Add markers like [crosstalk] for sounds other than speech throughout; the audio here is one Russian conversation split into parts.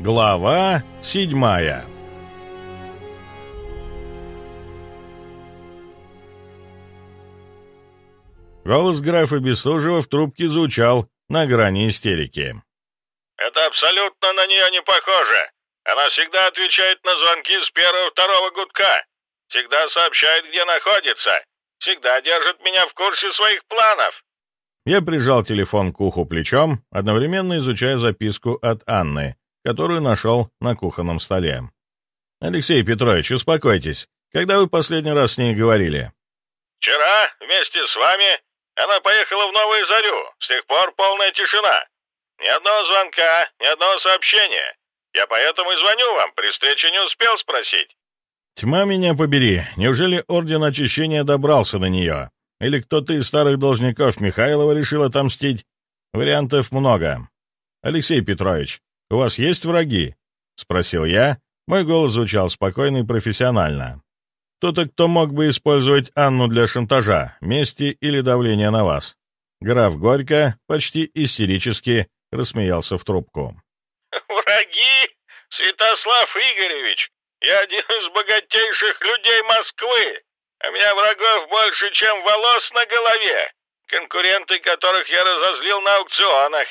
Глава седьмая Голос графа Бестужева в трубке звучал на грани истерики. «Это абсолютно на нее не похоже. Она всегда отвечает на звонки с первого-второго гудка, всегда сообщает, где находится, всегда держит меня в курсе своих планов». Я прижал телефон к уху плечом, одновременно изучая записку от Анны, которую нашел на кухонном столе. «Алексей Петрович, успокойтесь. Когда вы последний раз с ней говорили?» «Вчера, вместе с вами, она поехала в Новую Зарю. С тех пор полная тишина. Ни одного звонка, ни одного сообщения. Я поэтому и звоню вам. При встрече не успел спросить». «Тьма меня побери. Неужели Орден Очищения добрался до нее? Или кто-то из старых должников Михайлова решил отомстить? Вариантов много. Алексей Петрович, у вас есть враги?» — спросил я. Мой голос звучал спокойно и профессионально. Кто-то, кто мог бы использовать Анну для шантажа, мести или давления на вас. Граф Горько почти истерически рассмеялся в трубку. [laughs] «Враги? Святослав Игоревич, я один из богатейших людей Москвы. У меня врагов больше, чем волос на голове. Конкуренты, которых я разозлил на аукционах.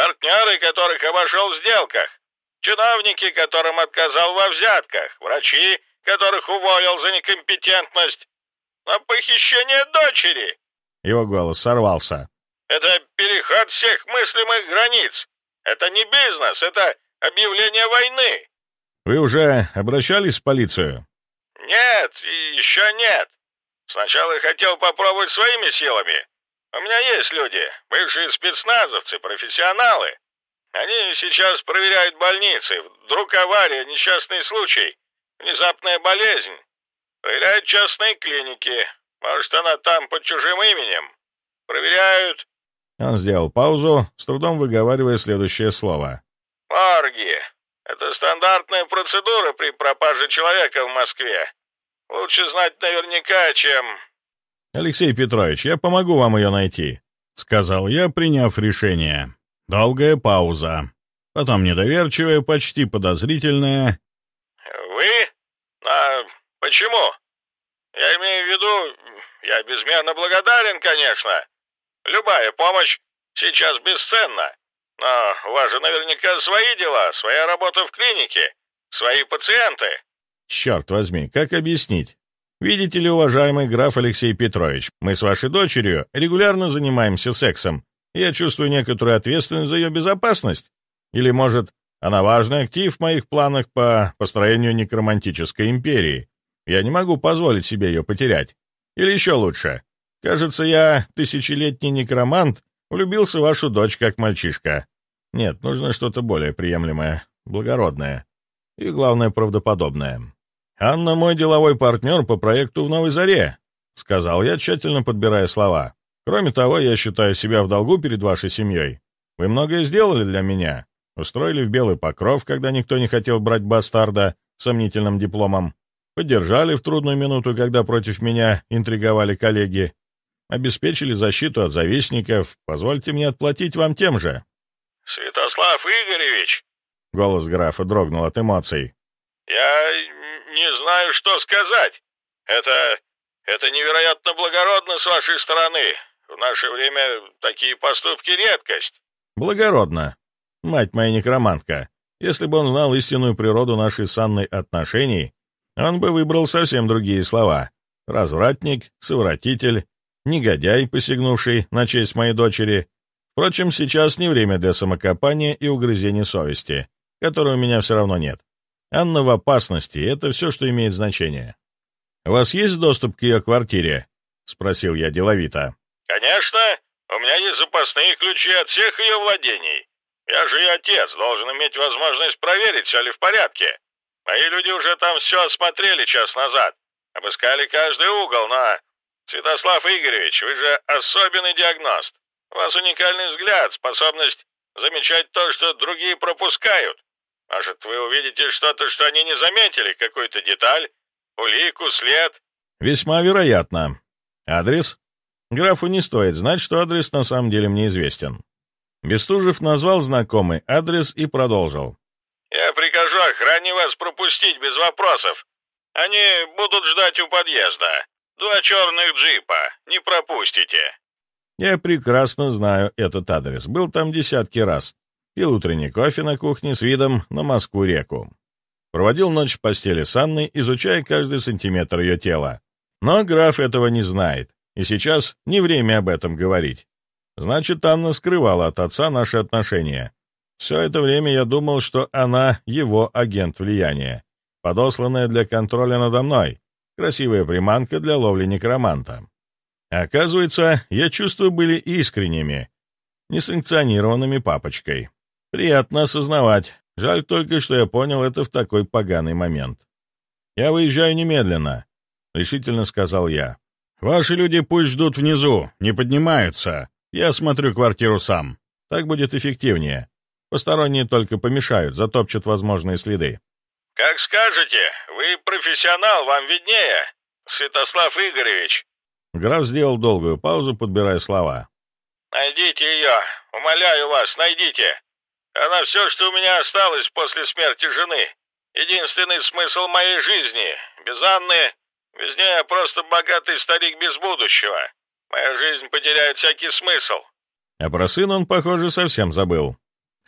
Партнеры, которых обошел в сделках. Чиновники, которым отказал во взятках. Врачи, которых уволил за некомпетентность, на похищение дочери. Его голос сорвался. Это переход всех мыслимых границ. Это не бизнес, это объявление войны. Вы уже обращались в полицию? Нет, еще нет. Сначала хотел попробовать своими силами. У меня есть люди, бывшие спецназовцы, профессионалы. Они сейчас проверяют больницы. Вдруг авария, несчастный случай. Внезапная болезнь. Проверяют частные клиники. Может, она там под чужим именем. Проверяют...» Он сделал паузу, с трудом выговаривая следующее слово. «Морги. Это стандартная процедура при пропаже человека в Москве. Лучше знать наверняка, чем...» «Алексей Петрович, я помогу вам ее найти», — сказал я, приняв решение. Долгая пауза. Потом недоверчивая, почти подозрительная. Почему? Я имею в виду, я безмерно благодарен, конечно. Любая помощь сейчас бесценна. Но у вас же наверняка свои дела, своя работа в клинике, свои пациенты. Черт возьми, как объяснить? Видите ли, уважаемый граф Алексей Петрович, мы с вашей дочерью регулярно занимаемся сексом. Я чувствую некоторую ответственность за ее безопасность. Или, может, она важный актив в моих планах по построению некромантической империи. Я не могу позволить себе ее потерять. Или еще лучше. Кажется, я, тысячелетний некромант, влюбился в вашу дочь как мальчишка. Нет, нужно что-то более приемлемое, благородное. И, главное, правдоподобное. «Анна мой деловой партнер по проекту в Новой Заре», — сказал я, тщательно подбирая слова. «Кроме того, я считаю себя в долгу перед вашей семьей. Вы многое сделали для меня. Устроили в Белый Покров, когда никто не хотел брать бастарда с сомнительным дипломом. Поддержали в трудную минуту, когда против меня интриговали коллеги. Обеспечили защиту от завистников. Позвольте мне отплатить вам тем же. «Святослав Игоревич!» Голос графа дрогнул от эмоций. «Я не знаю, что сказать. Это... это невероятно благородно с вашей стороны. В наше время такие поступки — редкость». «Благородно. Мать моя некромантка. Если бы он знал истинную природу нашей с Анной отношений, он бы выбрал совсем другие слова. Развратник, совратитель, негодяй, посягнувший на честь моей дочери. Впрочем, сейчас не время для самокопания и угрызения совести, которой у меня все равно нет. Анна в опасности, это все, что имеет значение. «У вас есть доступ к ее квартире?» — спросил я деловито. «Конечно. У меня есть запасные ключи от всех ее владений. Я же ее отец, должен иметь возможность проверить, все ли в порядке. Мои люди уже там все осмотрели час назад. Обыскали каждый угол, но... Святослав Игоревич, вы же особенный диагност. У вас уникальный взгляд, способность замечать то, что другие пропускают. Может, вы увидите что-то, что они не заметили, какую-то деталь, улику, след?» «Весьма вероятно. Адрес?» Графу не стоит знать, что адрес на самом деле мне известен. Бестужев назвал знакомый адрес и продолжил. «Я охране вас пропустить без вопросов. Они будут ждать у подъезда. Два черных джипа. Не пропустите». Я прекрасно знаю этот адрес. Был там десятки раз. Пил утренний кофе на кухне с видом на Москву-реку. Проводил ночь в постели с Анной, изучая каждый сантиметр ее тела. Но граф этого не знает, и сейчас не время об этом говорить. Значит, Анна скрывала от отца наши отношения. Все это время я думал, что она его агент влияния, подосланная для контроля надо мной, красивая приманка для ловли некроманта. Оказывается, я чувства были искренними, несанкционированными папочкой. Приятно осознавать, Жаль только, что я понял это в такой поганый момент. «Я выезжаю немедленно», — решительно сказал я. «Ваши люди пусть ждут внизу, не поднимаются. Я осмотрю квартиру сам. Так будет эффективнее. Посторонние только помешают, затопчут возможные следы». «Как скажете. Вы профессионал, вам виднее. Святослав Игоревич». Граф сделал долгую паузу, подбирая слова. «Найдите ее. Умоляю вас, найдите. Она все, что у меня осталось после смерти жены. Единственный смысл моей жизни. Без Анны, без нее я просто богатый старик без будущего. Моя жизнь потеряет всякий смысл. А про сына он, похоже, совсем забыл.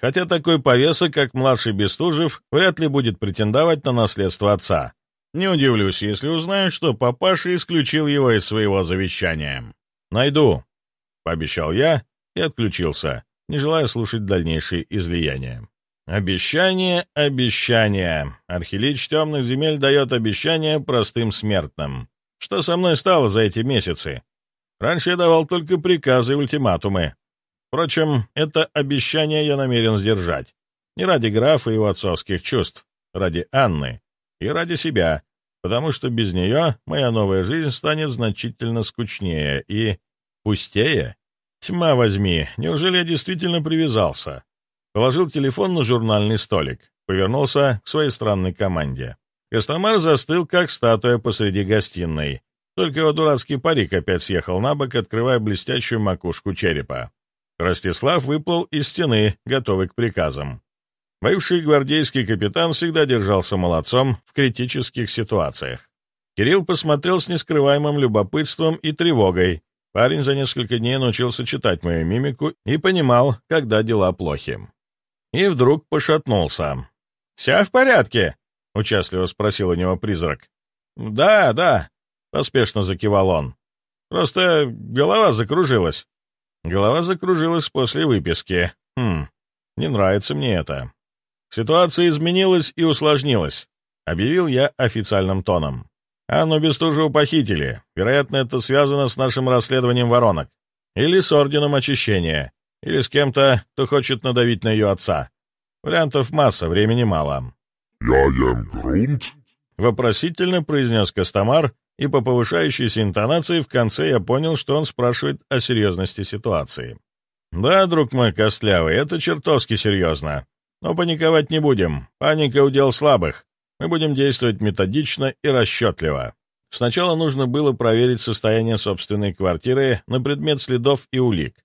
Хотя такой повеса, как младший Бестужев, вряд ли будет претендовать на наследство отца. Не удивлюсь, если узнаю, что папаша исключил его из своего завещания. «Найду», — пообещал я и отключился не желая слушать дальнейшие излияния. Обещание, обещание. Архилич темных земель дает обещание простым смертным. Что со мной стало за эти месяцы? Раньше я давал только приказы и ультиматумы. Впрочем, это обещание я намерен сдержать. Не ради графа и его отцовских чувств, ради Анны и ради себя, потому что без нее моя новая жизнь станет значительно скучнее и пустее. Тьма возьми, неужели я действительно привязался? Положил телефон на журнальный столик, повернулся к своей странной команде. Костомар застыл, как статуя посреди гостиной. Только его дурацкий парик опять съехал на бок, открывая блестящую макушку черепа. Ростислав выплыл из стены, готовый к приказам. Бывший гвардейский капитан всегда держался молодцом в критических ситуациях. Кирилл посмотрел с нескрываемым любопытством и тревогой, Парень за несколько дней научился читать мою мимику и понимал, когда дела плохи. И вдруг пошатнулся. «Вся в порядке?» — участливо спросил у него призрак. «Да, да», — поспешно закивал он. «Просто голова закружилась». Голова закружилась после выписки. Хм, не нравится мне это. Ситуация изменилась и усложнилась, объявил я официальным тоном. Анну Бестужеву похитили. Вероятно, это связано с нашим расследованием воронок. Или с Орденом Очищения. Или с кем-то, кто хочет надавить на ее отца. Вариантов масса, времени мало. «Я ем грунт?» — вопросительно произнес Костомар, и по повышающейся интонации в конце я понял, что он спрашивает о серьезности ситуации. «Да, друг мой костлявый, это чертовски серьезно. Но паниковать не будем. Паника — удел слабых. Мы будем действовать методично и расчетливо. Сначала нужно было проверить состояние собственной квартиры на предмет следов и улик.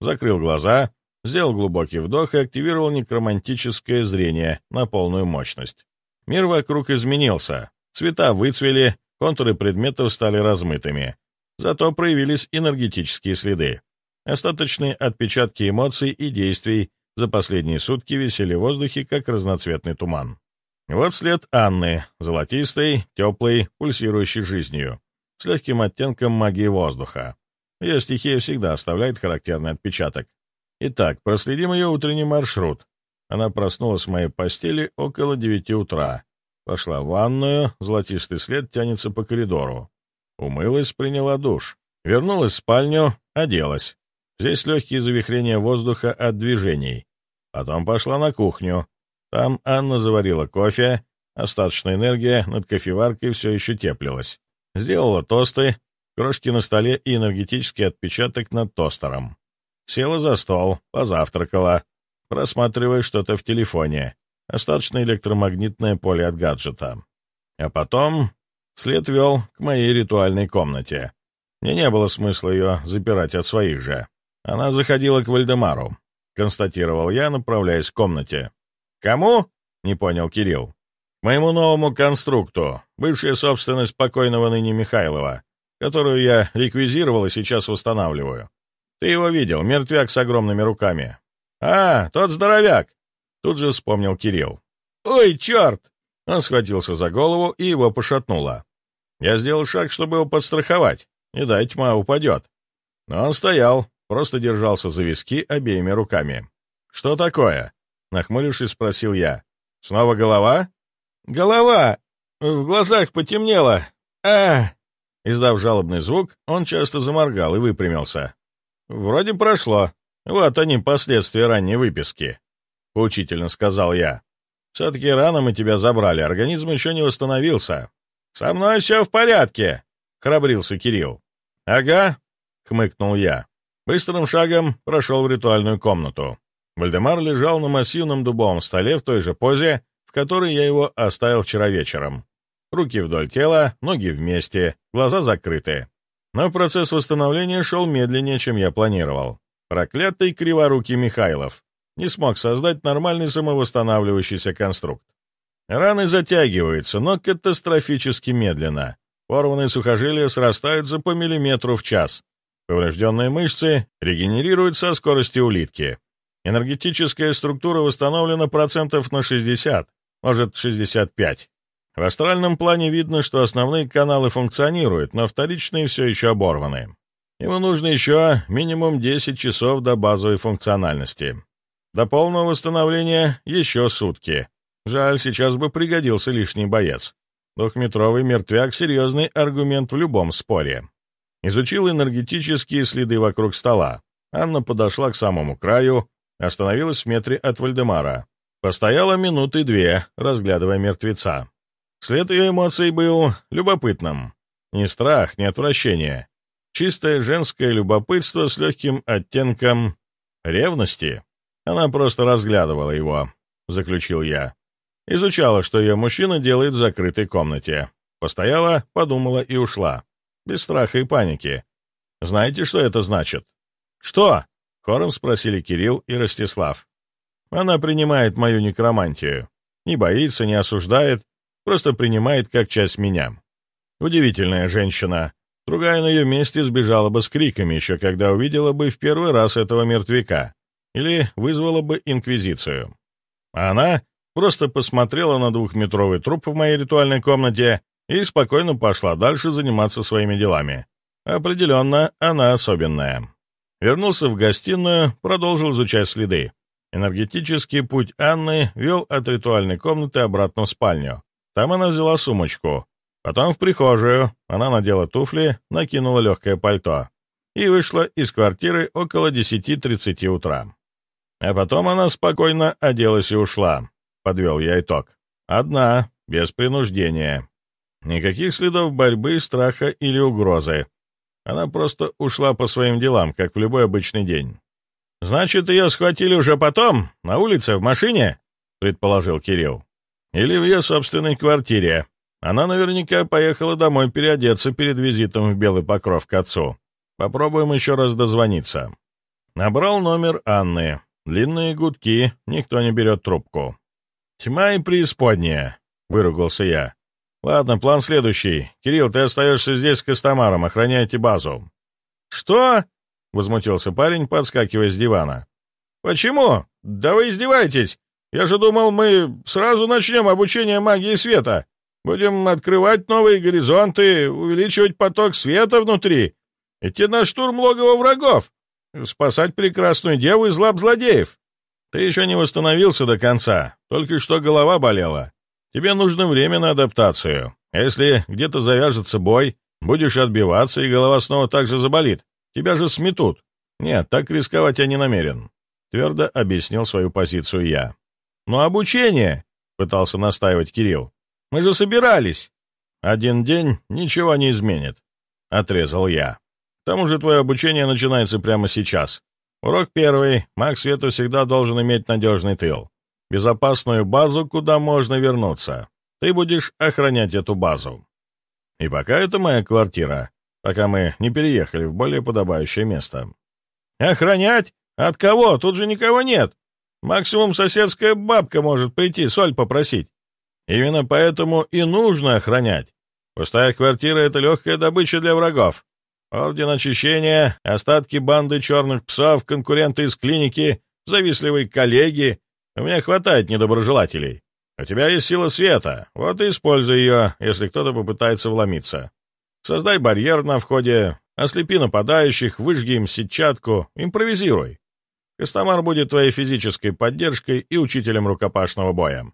Закрыл глаза, сделал глубокий вдох и активировал некромантическое зрение на полную мощность. Мир вокруг изменился. Цвета выцвели, контуры предметов стали размытыми. Зато проявились энергетические следы. Остаточные отпечатки эмоций и действий за последние сутки висели в воздухе, как разноцветный туман. Вот след Анны, золотистой, теплой, пульсирующей жизнью, с легким оттенком магии воздуха. Ее стихия всегда оставляет характерный отпечаток. Итак, проследим ее утренний маршрут. Она проснулась в моей постели около девяти утра. Пошла в ванную, золотистый след тянется по коридору. Умылась, приняла душ. Вернулась в спальню, оделась. Здесь легкие завихрения воздуха от движений. Потом пошла на кухню, там Анна заварила кофе, остаточная энергия над кофеваркой все еще теплилась. Сделала тосты, крошки на столе и энергетический отпечаток над тостером. Села за стол, позавтракала, просматривая что-то в телефоне, остаточное электромагнитное поле от гаджета. А потом след вел к моей ритуальной комнате. Мне не было смысла ее запирать от своих же. Она заходила к Вальдемару, констатировал я, направляясь к комнате. «Кому?» — не понял Кирилл. «Моему новому конструкту, бывшая собственность покойного ныне Михайлова, которую я реквизировал и сейчас восстанавливаю. Ты его видел, мертвяк с огромными руками». «А, тот здоровяк!» — тут же вспомнил Кирилл. «Ой, черт!» Он схватился за голову, и его пошатнуло. Я сделал шаг, чтобы его подстраховать. Не дай тьма упадет. Но он стоял, просто держался за виски обеими руками. «Что такое?» — нахмурившись, спросил я. «Снова голова?» «Голова! В глазах потемнело! а Издав жалобный звук, он часто заморгал и выпрямился. «Вроде прошло. Вот они, последствия ранней выписки», — поучительно сказал я. «Все-таки рано мы тебя забрали, организм еще не восстановился». «Со мной все в порядке», — храбрился Кирилл. «Ага», — хмыкнул я. Быстрым шагом прошел в ритуальную комнату. Вальдемар лежал на массивном дубовом столе в той же позе, в которой я его оставил вчера вечером. Руки вдоль тела, ноги вместе, глаза закрыты. Но процесс восстановления шел медленнее, чем я планировал. Проклятый криворукий Михайлов не смог создать нормальный самовосстанавливающийся конструкт. Раны затягиваются, но катастрофически медленно. Порванные сухожилия срастаются по миллиметру в час. Поврежденные мышцы регенерируют со скоростью улитки. Энергетическая структура восстановлена процентов на 60, может 65. В астральном плане видно, что основные каналы функционируют, но вторичные все еще оборваны. Ему нужно еще минимум 10 часов до базовой функциональности. До полного восстановления еще сутки. Жаль, сейчас бы пригодился лишний боец. Двухметровый мертвяк — серьезный аргумент в любом споре. Изучил энергетические следы вокруг стола. Анна подошла к самому краю, остановилась в метре от Вальдемара. Постояла минуты две, разглядывая мертвеца. След ее эмоций был любопытным. Ни страх, ни отвращение. Чистое женское любопытство с легким оттенком ревности. Она просто разглядывала его, заключил я. Изучала, что ее мужчина делает в закрытой комнате. Постояла, подумала и ушла. Без страха и паники. Знаете, что это значит? «Что?» — хором спросили Кирилл и Ростислав. Она принимает мою некромантию. Не боится, не осуждает, просто принимает как часть меня. Удивительная женщина. Другая на ее месте сбежала бы с криками, еще когда увидела бы в первый раз этого мертвяка. Или вызвала бы инквизицию. А она просто посмотрела на двухметровый труп в моей ритуальной комнате и спокойно пошла дальше заниматься своими делами. Определенно, она особенная. Вернулся в гостиную, продолжил изучать следы. Энергетический путь Анны вел от ритуальной комнаты обратно в спальню. Там она взяла сумочку. Потом в прихожую. Она надела туфли, накинула легкое пальто. И вышла из квартиры около 10.30 утра. А потом она спокойно оделась и ушла. — подвел я итог. «Одна, без принуждения. Никаких следов борьбы, страха или угрозы. Она просто ушла по своим делам, как в любой обычный день». «Значит, ее схватили уже потом, на улице, в машине?» — предположил Кирилл. «Или в ее собственной квартире. Она наверняка поехала домой переодеться перед визитом в Белый Покров к отцу. Попробуем еще раз дозвониться». Набрал номер Анны. Длинные гудки, никто не берет трубку. «Тьма и преисподняя», — выругался я. «Ладно, план следующий. Кирилл, ты остаешься здесь с Костомаром, охраняйте базу». «Что?» — возмутился парень, подскакивая с дивана. «Почему? Да вы издеваетесь! Я же думал, мы сразу начнем обучение магии света. Будем открывать новые горизонты, увеличивать поток света внутри, идти на штурм логова врагов, спасать прекрасную деву из лап злодеев. Ты еще не восстановился до конца, только что голова болела. Тебе нужно время на адаптацию. Если где-то завяжется бой, будешь отбиваться, и голова снова так же заболит. Тебя же сметут. Нет, так рисковать я не намерен. Твердо объяснил свою позицию я. Но обучение, пытался настаивать Кирилл. Мы же собирались. Один день ничего не изменит. Отрезал я. К тому же твое обучение начинается прямо сейчас. Урок первый. Маг света всегда должен иметь надежный тыл. Безопасную базу, куда можно вернуться. Ты будешь охранять эту базу. И пока это моя квартира, пока мы не переехали в более подобающее место. Охранять? От кого? Тут же никого нет. Максимум соседская бабка может прийти соль попросить. Именно поэтому и нужно охранять. Пустая квартира — это легкая добыча для врагов. Орден очищения, остатки банды черных псов, конкуренты из клиники, завистливые коллеги. У меня хватает недоброжелателей. У тебя есть сила света, вот и используй ее, если кто-то попытается вломиться. Создай барьер на входе, ослепи нападающих, выжги им сетчатку, импровизируй. Костомар будет твоей физической поддержкой и учителем рукопашного боя.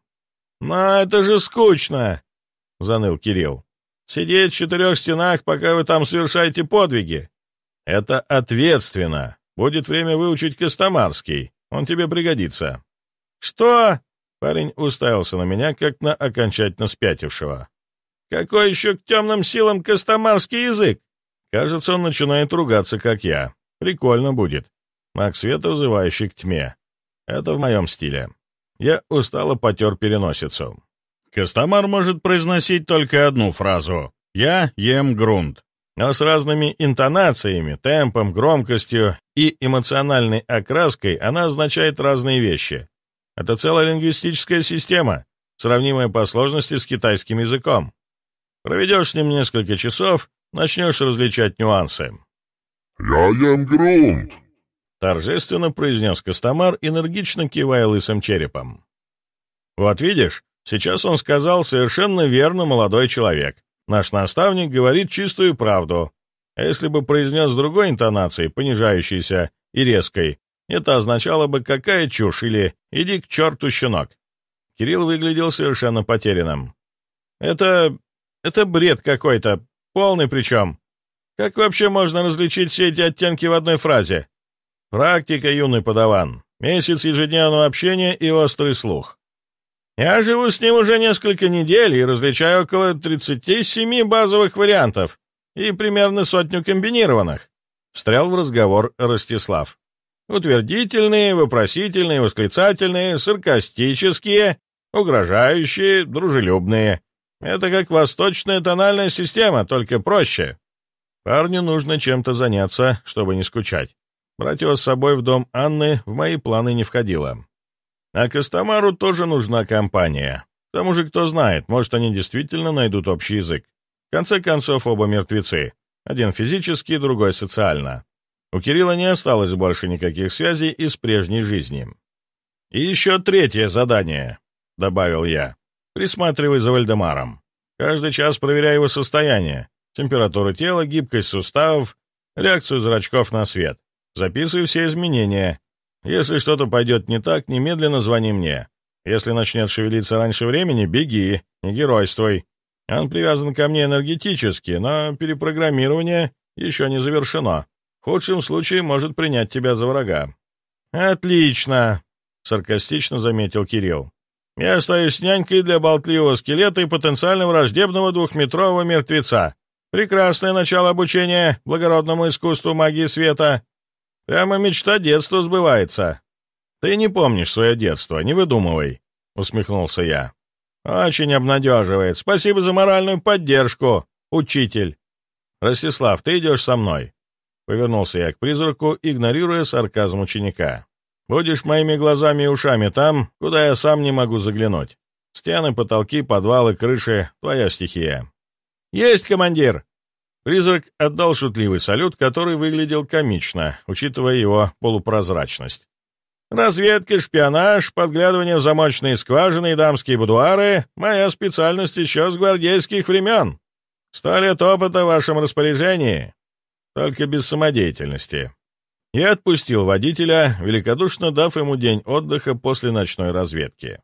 «Но это же скучно!» — заныл Кирилл. «Сидеть в четырех стенах, пока вы там совершаете подвиги. Это ответственно. Будет время выучить Костомарский. Он тебе пригодится». «Что?» — парень уставился на меня, как на окончательно спятившего. «Какой еще к темным силам Костомарский язык?» Кажется, он начинает ругаться, как я. Прикольно будет. Маг света, вызывающий к тьме. Это в моем стиле. Я устало потер переносицу. Костомар может произносить только одну фразу «Я ем грунт», но с разными интонациями, темпом, громкостью и эмоциональной окраской она означает разные вещи. Это целая лингвистическая система, сравнимая по сложности с китайским языком. Проведешь с ним несколько часов, начнешь различать нюансы. «Я ем грунт», — торжественно произнес Костомар, энергично кивая лысым черепом. «Вот видишь, сейчас он сказал совершенно верно, молодой человек. Наш наставник говорит чистую правду. А если бы произнес другой интонацией, понижающейся и резкой, это означало бы «какая чушь» или «иди к черту, щенок». Кирилл выглядел совершенно потерянным. «Это... это бред какой-то, полный причем. Как вообще можно различить все эти оттенки в одной фразе? Практика, юный подаван. Месяц ежедневного общения и острый слух. Я живу с ним уже несколько недель и различаю около 37 базовых вариантов и примерно сотню комбинированных. Встрял в разговор Ростислав. Утвердительные, вопросительные, восклицательные, саркастические, угрожающие, дружелюбные. Это как восточная тональная система, только проще. Парню нужно чем-то заняться, чтобы не скучать. Брать его с собой в дом Анны в мои планы не входило. А Костомару тоже нужна компания. К тому же, кто знает, может, они действительно найдут общий язык. В конце концов, оба мертвецы. Один физически, другой социально. У Кирилла не осталось больше никаких связей из прежней жизни. «И еще третье задание», — добавил я. «Присматривай за Вальдемаром. Каждый час проверяй его состояние, температуру тела, гибкость суставов, реакцию зрачков на свет. Записывай все изменения. Если что-то пойдет не так, немедленно звони мне. Если начнет шевелиться раньше времени, беги, не геройствуй. Он привязан ко мне энергетически, но перепрограммирование еще не завершено. Худшем случае может принять тебя за врага». «Отлично!» — саркастично заметил Кирилл. «Я остаюсь нянькой для болтливого скелета и потенциально враждебного двухметрового мертвеца. Прекрасное начало обучения благородному искусству магии света. Прямо мечта детства сбывается. Ты не помнишь свое детство, не выдумывай, — усмехнулся я. Очень обнадеживает. Спасибо за моральную поддержку, учитель. Ростислав, ты идешь со мной. Повернулся я к призраку, игнорируя сарказм ученика. Будешь моими глазами и ушами там, куда я сам не могу заглянуть. Стены, потолки, подвалы, крыши — твоя стихия. «Есть, командир!» Призрак отдал шутливый салют, который выглядел комично, учитывая его полупрозрачность. «Разведка, шпионаж, подглядывание в замочные скважины и дамские будуары — моя специальность еще с гвардейских времен. Сто лет опыта в вашем распоряжении, только без самодеятельности». Я отпустил водителя, великодушно дав ему день отдыха после ночной разведки.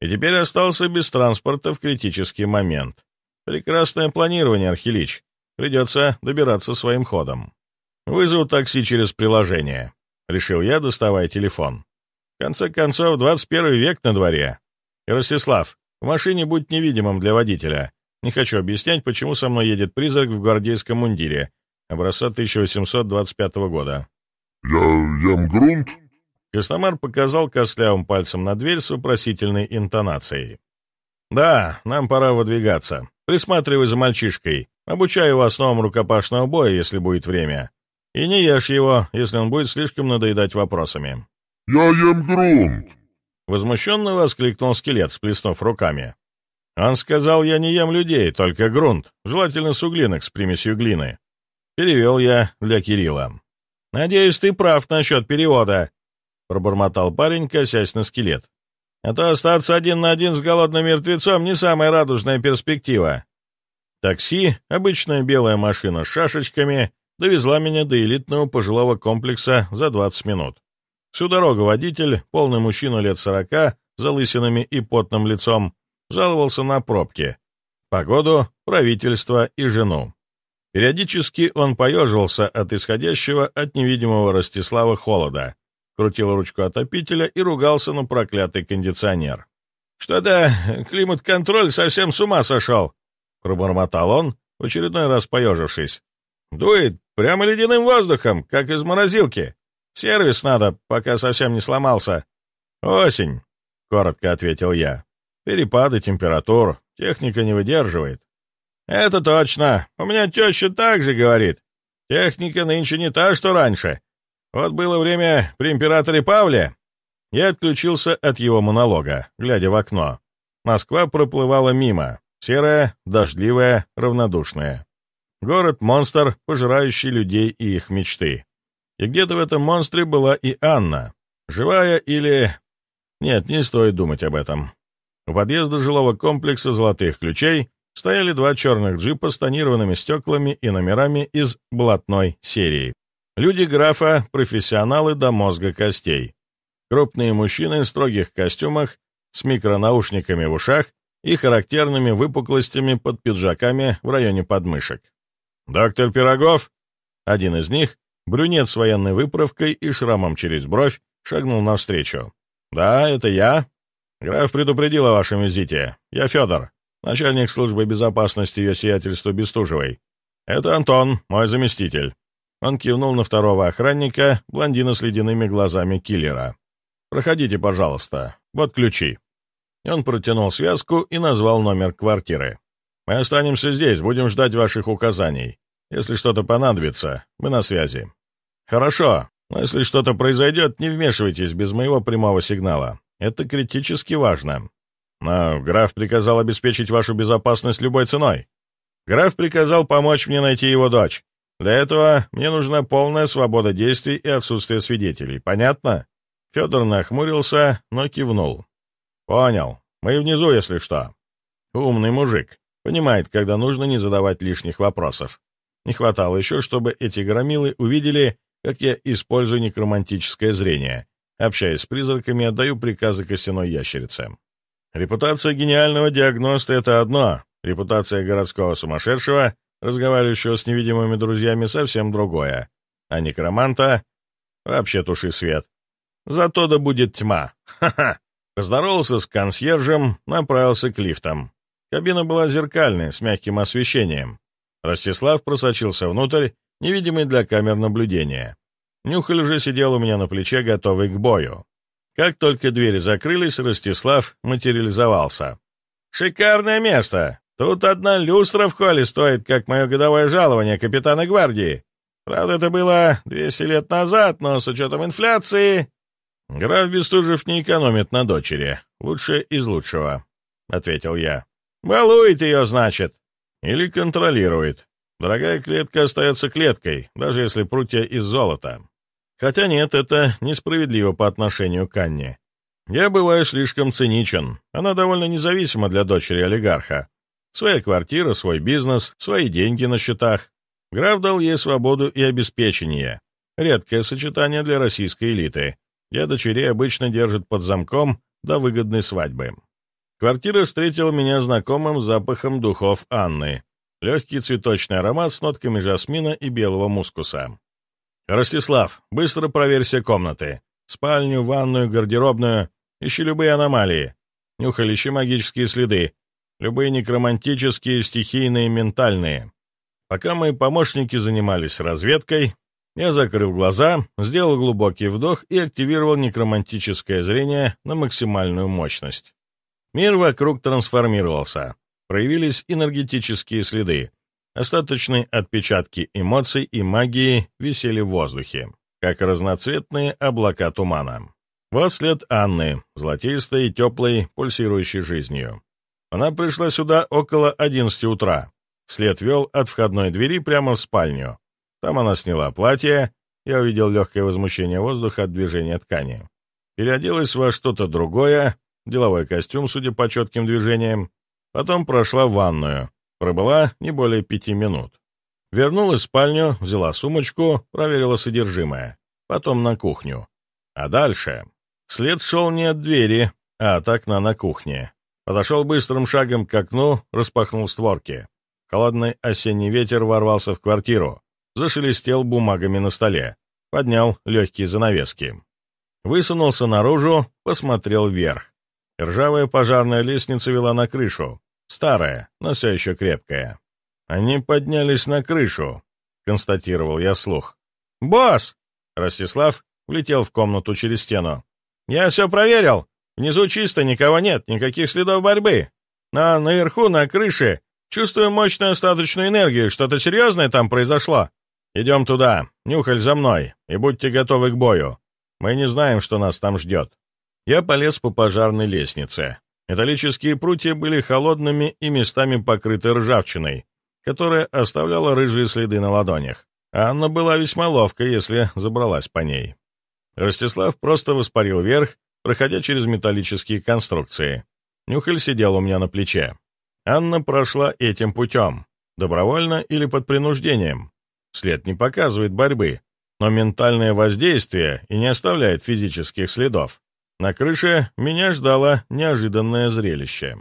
И теперь остался без транспорта в критический момент. Прекрасное планирование, Архилич. Придется добираться своим ходом. Вызову такси через приложение. Решил я, доставая телефон. В конце концов, 21 век на дворе. И Ростислав, в машине будь невидимым для водителя. Не хочу объяснять, почему со мной едет призрак в гвардейском мундире, образца 1825 года. «Я ем грунт?» Костомар показал костлявым пальцем на дверь с вопросительной интонацией. «Да, нам пора выдвигаться. Присматривай за мальчишкой. Обучай его основам рукопашного боя, если будет время. И не ешь его, если он будет слишком надоедать вопросами». «Я ем грунт!» — возмущенно воскликнул скелет, сплеснув руками. «Он сказал, я не ем людей, только грунт, желательно суглинок с примесью глины». Перевел я для Кирилла. «Надеюсь, ты прав насчет перевода», — пробормотал парень, косясь на скелет. «А то остаться один на один с голодным мертвецом не самая радужная перспектива». Такси, обычная белая машина с шашечками, довезла меня до элитного пожилого комплекса за 20 минут. Всю дорогу водитель, полный мужчина лет сорока, залысинами и потным лицом, жаловался на пробки, погоду, правительство и жену. Периодически он поеживался от исходящего от невидимого Ростислава холода, крутил ручку отопителя и ругался на проклятый кондиционер. «Что-то климат-контроль совсем с ума сошел!» — пробормотал он, в очередной раз поежившись. «Дует прямо ледяным воздухом, как из морозилки. Сервис надо, пока совсем не сломался». «Осень», — коротко ответил я. «Перепады температур, техника не выдерживает». «Это точно. У меня теща так же говорит. Техника нынче не та, что раньше. Вот было время при императоре Павле». Я отключился от его монолога, глядя в окно. Москва проплывала мимо, серая, дождливая, равнодушная. Город-монстр, пожирающий людей и их мечты. И где-то в этом монстре была и Анна. Живая или... Нет, не стоит думать об этом. У подъезда жилого комплекса «Золотых ключей» стояли два черных джипа с тонированными стеклами и номерами из блатной серии. Люди графа — профессионалы до мозга костей. Крупные мужчины в строгих костюмах с микронаушниками в ушах и характерными выпуклостями под пиджаками в районе подмышек. «Доктор Пирогов?» Один из них, брюнет с военной выправкой и шрамом через бровь, шагнул навстречу. «Да, это я. Граф предупредил о вашем визите. Я Федор начальник службы безопасности ее сиятельства Бестужевой. Это Антон, мой заместитель». Он кивнул на второго охранника, блондина с ледяными глазами киллера. «Проходите, пожалуйста. Вот ключи». Он протянул связку и назвал номер квартиры. «Мы останемся здесь, будем ждать ваших указаний. Если что-то понадобится, мы на связи». «Хорошо, но если что-то произойдет, не вмешивайтесь без моего прямого сигнала. Это критически важно. Но граф приказал обеспечить вашу безопасность любой ценой. Граф приказал помочь мне найти его дочь. Для этого мне нужна полная свобода действий и отсутствие свидетелей. Понятно?» Федор нахмурился, но кивнул. «Понял. Мы внизу, если что». Умный мужик. Понимает, когда нужно не задавать лишних вопросов. Не хватало еще, чтобы эти громилы увидели, как я использую некромантическое зрение. Общаясь с призраками, отдаю приказы костяной ящерице. Репутация гениального диагноста — это одно, репутация городского сумасшедшего, разговаривающего с невидимыми друзьями, совсем другое. А некроманта — вообще туши свет. Зато да будет тьма. Ха-ха! Поздоровался с консьержем, направился к лифтам. Кабина была зеркальная, с мягким освещением. Ростислав просочился внутрь, невидимый для камер наблюдения. Нюхаль уже сидел у меня на плече, готовый к бою. Как только двери закрылись, Ростислав материализовался. «Шикарное место! Тут одна люстра в холле стоит, как мое годовое жалование капитана гвардии. Правда, это было 200 лет назад, но с учетом инфляции...» «Граф Бестужев не экономит на дочери. Лучше из лучшего», — ответил я. «Балует ее, значит?» «Или контролирует. Дорогая клетка остается клеткой, даже если прутья из золота. Хотя нет, это несправедливо по отношению к Анне. Я бываю слишком циничен. Она довольно независима для дочери олигарха. Своя квартира, свой бизнес, свои деньги на счетах. Граф дал ей свободу и обеспечение. Редкое сочетание для российской элиты, где дочерей обычно держат под замком до выгодной свадьбы. Квартира встретила меня знакомым запахом духов Анны. Легкий цветочный аромат с нотками жасмина и белого мускуса. «Ростислав, быстро проверь все комнаты. Спальню, ванную, гардеробную. Ищи любые аномалии. Нюхали, ищи магические следы. Любые некромантические, стихийные, ментальные». Пока мои помощники занимались разведкой, я закрыл глаза, сделал глубокий вдох и активировал некромантическое зрение на максимальную мощность. Мир вокруг трансформировался. Проявились энергетические следы, Остаточные отпечатки эмоций и магии висели в воздухе, как разноцветные облака тумана. Вот след Анны, золотистой, теплой, пульсирующей жизнью. Она пришла сюда около 11 утра. След вел от входной двери прямо в спальню. Там она сняла платье, я увидел легкое возмущение воздуха от движения ткани. Переоделась во что-то другое, деловой костюм, судя по четким движениям. Потом прошла в ванную. Пробыла не более пяти минут. Вернулась в спальню, взяла сумочку, проверила содержимое. Потом на кухню. А дальше... След шел не от двери, а от окна на кухне. Подошел быстрым шагом к окну, распахнул створки. Холодный осенний ветер ворвался в квартиру зашелестел бумагами на столе, поднял легкие занавески. Высунулся наружу, посмотрел вверх. Ржавая пожарная лестница вела на крышу. Старая, но все еще крепкая. Они поднялись на крышу, констатировал я вслух. «Босс!» Ростислав влетел в комнату через стену. «Я все проверил. Внизу чисто, никого нет, никаких следов борьбы. Но наверху, на крыше, чувствую мощную остаточную энергию. Что-то серьезное там произошло. «Идем туда, Нюхаль за мной, и будьте готовы к бою. Мы не знаем, что нас там ждет». Я полез по пожарной лестнице. Металлические прутья были холодными и местами покрыты ржавчиной, которая оставляла рыжие следы на ладонях. Анна была весьма ловкой, если забралась по ней. Ростислав просто воспарил вверх, проходя через металлические конструкции. Нюхаль сидел у меня на плече. Анна прошла этим путем, добровольно или под принуждением. След не показывает борьбы, но ментальное воздействие и не оставляет физических следов. На крыше меня ждало неожиданное зрелище.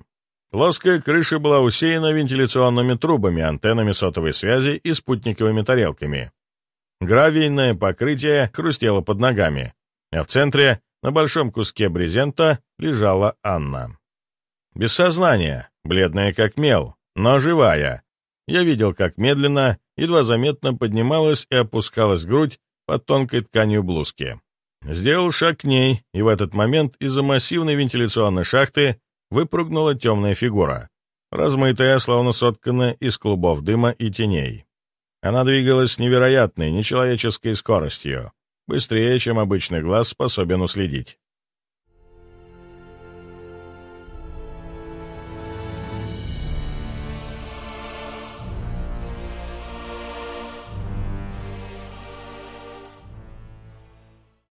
Плоская крыша была усеяна вентиляционными трубами, антеннами сотовой связи и спутниковыми тарелками. Гравийное покрытие хрустело под ногами, а в центре, на большом куске брезента, лежала Анна. Без сознания, бледная как мел, но живая. Я видел, как медленно едва заметно поднималась и опускалась грудь под тонкой тканью блузки. Сделал шаг к ней, и в этот момент из-за массивной вентиляционной шахты выпрыгнула темная фигура, размытая, словно сотканная из клубов дыма и теней. Она двигалась с невероятной, нечеловеческой скоростью, быстрее, чем обычный глаз способен уследить.